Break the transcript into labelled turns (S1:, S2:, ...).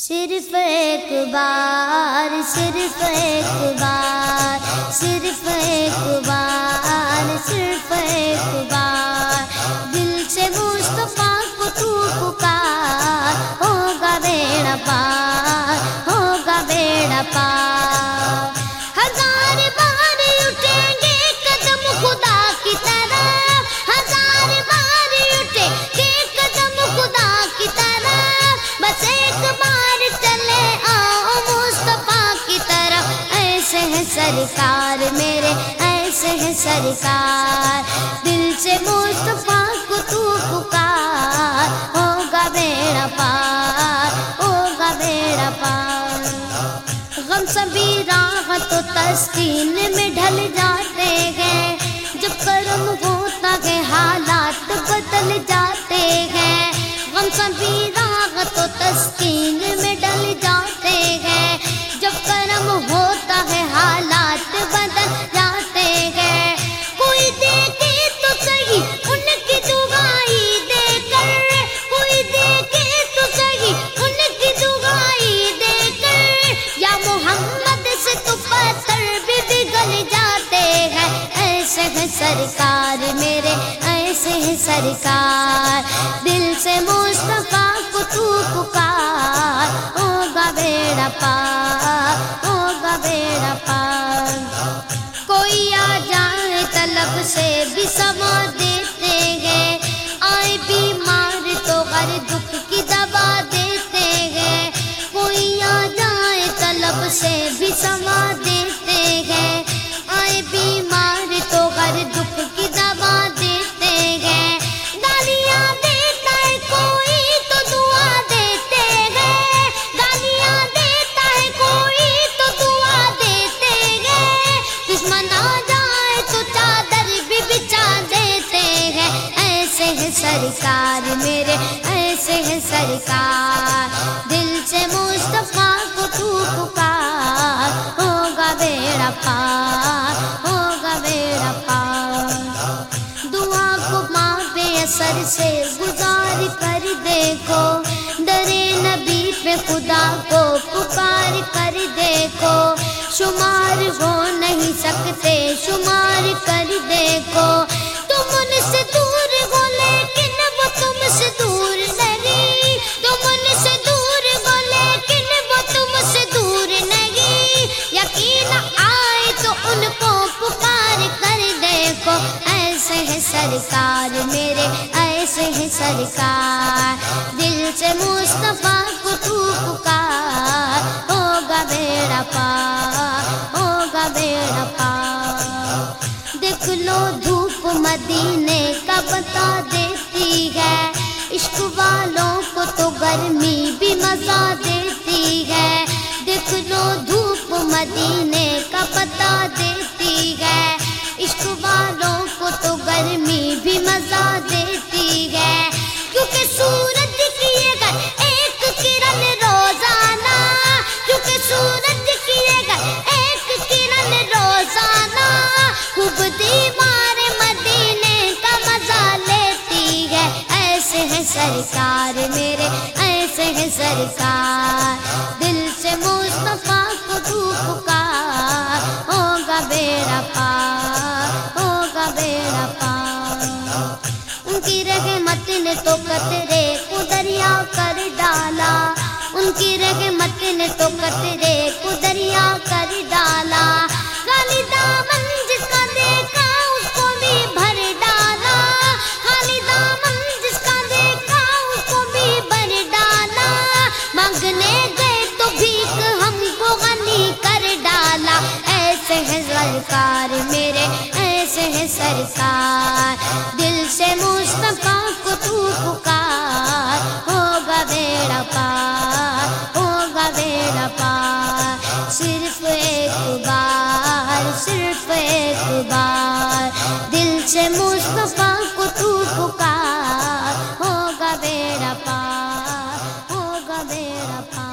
S1: صرف ایک بار، صرف ایک بار، صرف ایک بار، صرف ایک بار۔ دل سے مصطفیٰ کو تو پکار، ہوگا بیڑا پار، ہوگا بیڑا پار۔ سرکار، دل سے مصطفیٰ کو تو پکار، ہوگا بیڑا پار ہوگا بیڑا پار غم سبھی راحت و تسکین میں ڈھل جاتے ہیں، جب کرم ہو سرکار، میرے ایسے ہے سرکار۔ دل سے مصطفیٰ کو تو پکار۔ ہوگا بیڑا پار، ہوگا بیڑا پار۔ کوئی آ جائے طلب سے بھی سما دے۔ سرکار، میرے ایسے ہے سرکار۔ دل سے مصطفیٰ کو تو پکار، ہوگا بیڑا پار، ہوگا بیڑا پار۔ دعا کو ماں بے اثر سے گزار کر دیکھو درے نبی پہ خدا کو پکار کر دیکھو۔ شمار ہو نہیں سکتے، شمار سرکار، میرے ایسے ہے سرکار۔ دل سے مصطفیٰ کو تو پکار۔ ہوگا بیڑا پار، ہوگا بیڑا پار۔ دیکھ لو دھوپ مدینے کا بتا دیتی ہے۔ عشق والوں کو تو گرمی بھی مزہ دیتی ہے۔ دیکھ لو دھوپ مدینے کا پتا دیتی ہے۔ عشق والوں سرکار، میرے ایسے ہے سرکار، دل سے مصطفیٰ کو تو پکار، ہوگا بیڑا پار، ہوگا بیڑا پار۔ ان کی رحمت نے تو قطرے کو دریا کر سرکار، میرے ایسے ہیں سرکار۔ دل سے مصطفیٰ کو تو پکار، ہوگا بیڑا پار، ہوگا بیڑا پار۔ صرف ایک بار، صرف ایک بار۔ دل سے مصطفیٰ کو تو پکار، ہوگا بیڑا پار، ہوگا بیڑا پار۔